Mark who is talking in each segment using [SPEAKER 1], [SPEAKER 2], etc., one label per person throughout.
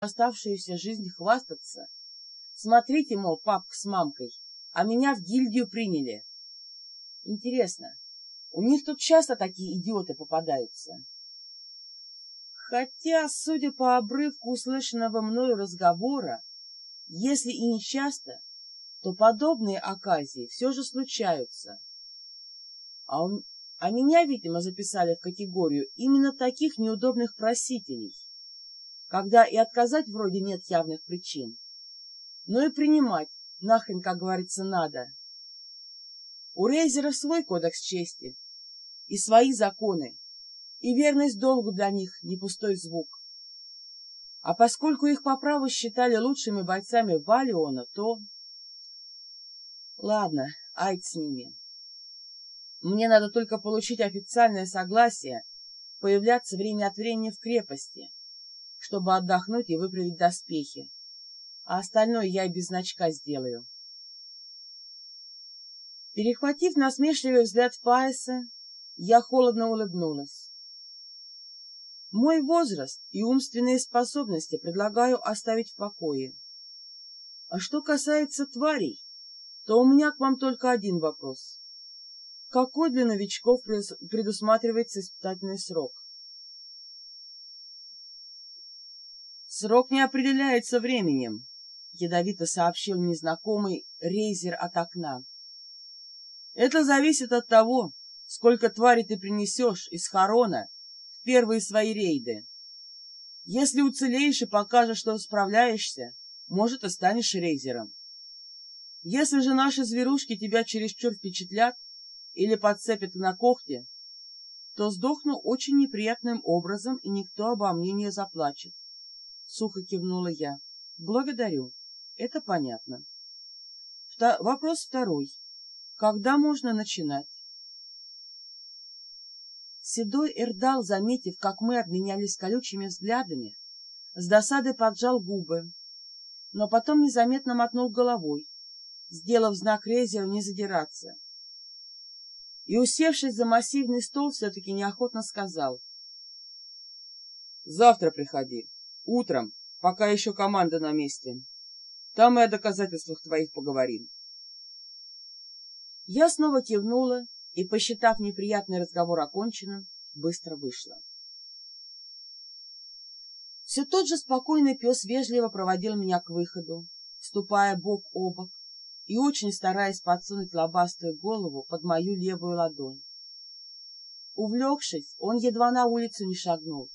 [SPEAKER 1] оставшуюся жизнь хвастаться. Смотрите, мол, папка с мамкой, а меня в гильдию приняли. Интересно, у них тут часто такие идиоты попадаются? Хотя, судя по обрывку услышанного мною разговора, если и не часто, то подобные оказии все же случаются. А, он, а меня, видимо, записали в категорию именно таких неудобных просителей, когда и отказать вроде нет явных причин, но и принимать нахрен, как говорится, надо. У Рейзера свой кодекс чести и свои законы, и верность долгу для них не пустой звук. А поскольку их по праву считали лучшими бойцами Валиона, то... Ладно, айд с ними. Мне надо только получить официальное согласие появляться время от времени в крепости, чтобы отдохнуть и выправить доспехи, а остальное я и без значка сделаю. Перехватив насмешливый взгляд Пайса, я холодно улыбнулась. Мой возраст и умственные способности предлагаю оставить в покое. А что касается тварей, то у меня к вам только один вопрос. Какой для новичков предусматривается испытательный срок? Срок не определяется временем, ядовито сообщил незнакомый рейзер от окна. Это зависит от того, сколько тварей ты принесешь из Харона в первые свои рейды. Если уцелеешь и покажешь, что справляешься, может, и станешь рейзером. Если же наши зверушки тебя чересчур впечатлят или подцепят на когте, то сдохну очень неприятным образом, и никто обо мне не заплачет. Сухо кивнула я. Благодарю. Это понятно. Вто вопрос второй. Когда можно начинать? Седой Эрдал, заметив, как мы обменялись колючими взглядами, с досадой поджал губы, но потом незаметно мотнул головой, сделав знак Резеру не задираться. И, усевшись за массивный стол, все-таки неохотно сказал. — Завтра приходи. Утром, пока еще команда на месте. Там и о доказательствах твоих поговорим. Я снова кивнула и, посчитав неприятный разговор оконченным, быстро вышла. Все тот же спокойный пес вежливо проводил меня к выходу, ступая бок о бок и очень стараясь подсунуть лобастую голову под мою левую ладонь. Увлекшись, он едва на улицу не шагнул,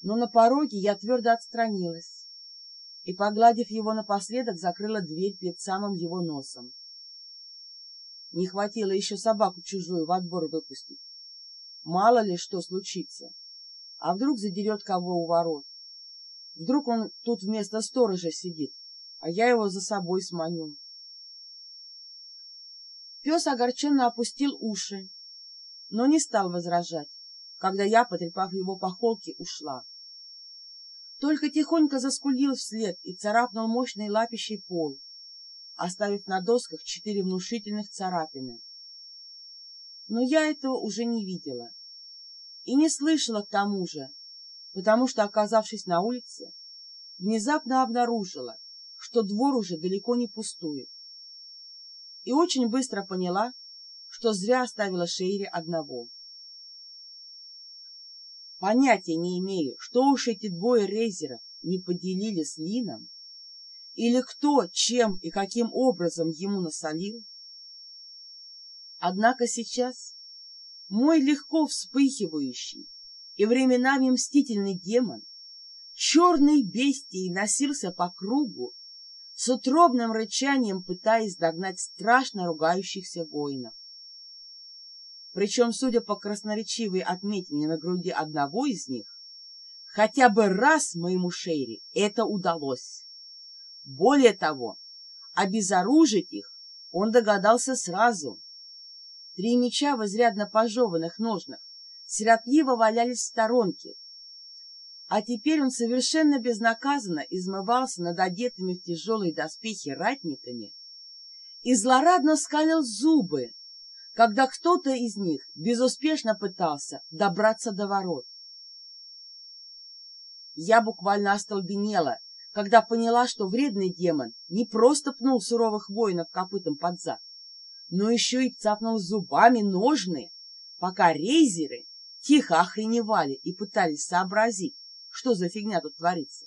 [SPEAKER 1] но на пороге я твердо отстранилась и, погладив его напоследок, закрыла дверь перед самым его носом. Не хватило еще собаку чужую в отбор выпустить. Мало ли что случится. А вдруг задерет кого у ворот? Вдруг он тут вместо сторожа сидит, а я его за собой сманю. Пес огорченно опустил уши, но не стал возражать, когда я, потрепав его по холке, ушла. Только тихонько заскулил вслед и царапнул мощный лапищей пол оставив на досках четыре внушительных царапины. Но я этого уже не видела и не слышала к тому же, потому что, оказавшись на улице, внезапно обнаружила, что двор уже далеко не пустует. И очень быстро поняла, что зря оставила Шейри одного. Понятия не имею, что уж эти двое рейзеров не поделили с Лином, или кто, чем и каким образом ему насолил. Однако сейчас мой легко вспыхивающий и временами мстительный демон черной бестией носился по кругу, с утробным рычанием пытаясь догнать страшно ругающихся воинов. Причем, судя по красноречивой отметине на груди одного из них, хотя бы раз моему Шейре это удалось. Более того, обезоружить их он догадался сразу. Три меча в изрядно пожеванных ножнах сиротливо валялись в сторонке, а теперь он совершенно безнаказанно измывался над одетыми в тяжелые доспехи ратниками и злорадно скалил зубы, когда кто-то из них безуспешно пытался добраться до ворот. Я буквально остолбенела, когда поняла, что вредный демон не просто пнул суровых воинов копытом под зад, но еще и цапнул зубами ножны, пока рейзеры тихо охреневали и пытались сообразить, что за фигня тут творится.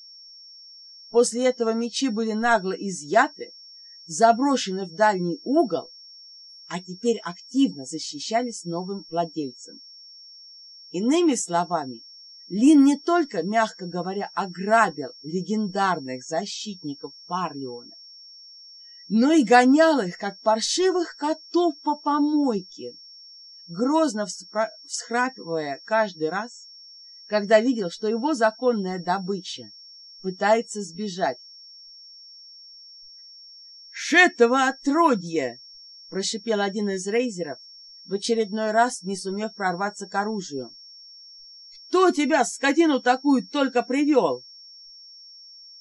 [SPEAKER 1] После этого мечи были нагло изъяты, заброшены в дальний угол, а теперь активно защищались новым владельцем. Иными словами, Лин не только, мягко говоря, ограбил легендарных защитников Парлиона, но и гонял их, как паршивых котов по помойке, грозно всхрапывая каждый раз, когда видел, что его законная добыча пытается сбежать. «Шетого отродья!» — прошипел один из рейзеров, в очередной раз не сумев прорваться к оружию. Кто тебя, скотину такую, только привел?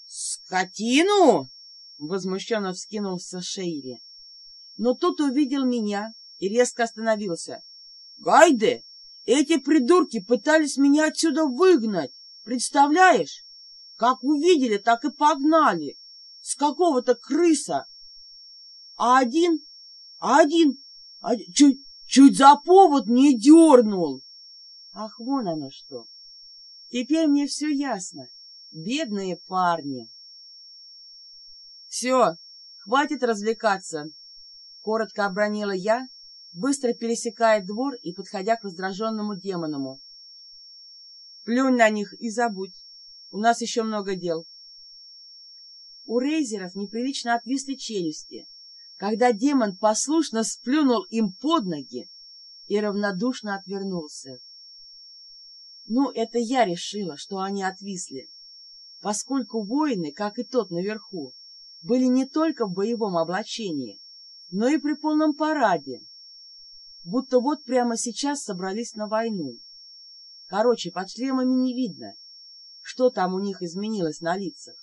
[SPEAKER 1] Скотину? Возмущенно вскинулся Шейри. Но тут увидел меня и резко остановился. Гайде, эти придурки пытались меня отсюда выгнать. Представляешь? Как увидели, так и погнали. С какого-то крыса. А один, один, один чуть, чуть за повод не дернул. Ах, вон оно что! Теперь мне все ясно. Бедные парни. Все, хватит развлекаться, коротко обронила я, быстро пересекая двор и подходя к раздраженному демоному. Плюнь на них и забудь. У нас еще много дел. У рейзеров неприлично отвисли челюсти, когда демон послушно сплюнул им под ноги и равнодушно отвернулся. Ну, это я решила, что они отвисли, поскольку воины, как и тот наверху, были не только в боевом облачении, но и при полном параде, будто вот прямо сейчас собрались на войну. Короче, под шлемами не видно, что там у них изменилось на лицах.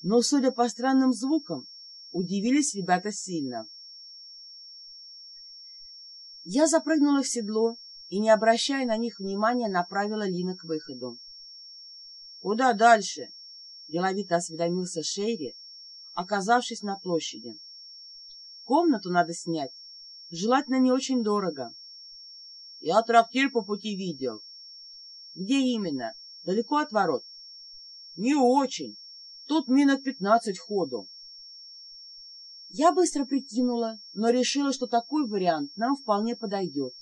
[SPEAKER 1] Но, судя по странным звукам, удивились ребята сильно. Я запрыгнула в седло и, не обращая на них внимания, направила Лина к выходу. — Куда дальше? — деловито осведомился Шейри, оказавшись на площади. — Комнату надо снять, желательно не очень дорого. — Я трактир по пути видел. — Где именно? Далеко от ворот? — Не очень. Тут минут пятнадцать ходу. Я быстро прикинула, но решила, что такой вариант нам вполне подойдет.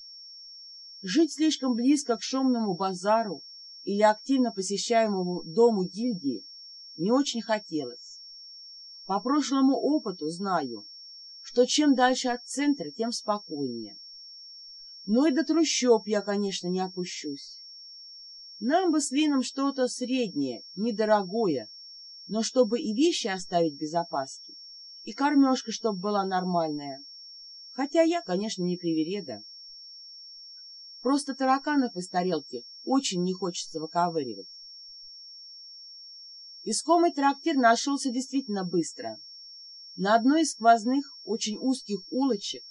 [SPEAKER 1] Жить слишком близко к шумному базару или активно посещаемому дому гильдии не очень хотелось. По прошлому опыту знаю, что чем дальше от центра, тем спокойнее. Но и до трущоб я, конечно, не опущусь. Нам бы с Лином что-то среднее, недорогое, но чтобы и вещи оставить без опаски, и кормежка, чтобы была нормальная. Хотя я, конечно, не привереда. Просто тараканов из тарелки очень не хочется выковыривать. Искомый трактир нашелся действительно быстро. На одной из сквозных, очень узких улочек,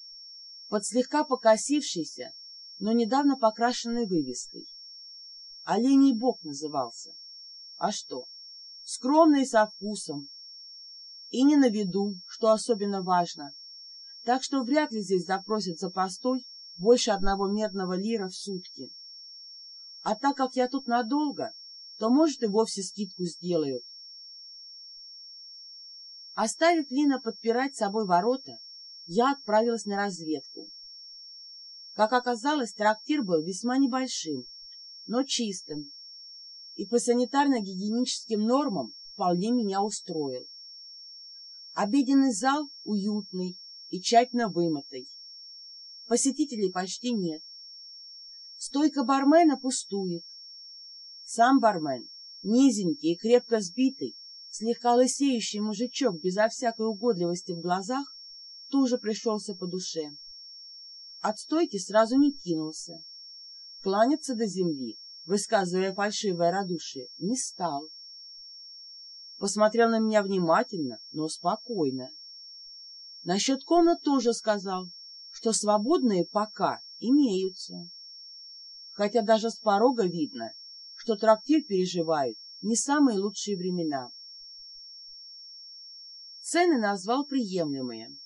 [SPEAKER 1] под слегка покосившейся, но недавно покрашенной вывеской. Оленей бог назывался. А что? Скромный со вкусом. И не на виду, что особенно важно. Так что вряд ли здесь запросят за постой больше одного медного лира в сутки. А так как я тут надолго, то, может, и вовсе скидку сделают. Оставив Лина подпирать собой ворота, я отправилась на разведку. Как оказалось, трактир был весьма небольшим, но чистым, и по санитарно-гигиеническим нормам вполне меня устроил. Обеденный зал уютный и тщательно вымытый. Посетителей почти нет. Стойка бармена пустует. Сам бармен, низенький и крепко сбитый, слегка лысеющий мужичок безо всякой угодливости в глазах, тоже пришелся по душе. От стойки сразу не кинулся. Кланяться до земли, высказывая фальшивое радушие, не стал. Посмотрел на меня внимательно, но спокойно. Насчет комнат тоже сказал, что свободные пока имеются. Хотя даже с порога видно, что трактир переживает не самые лучшие времена. Цены назвал приемлемые.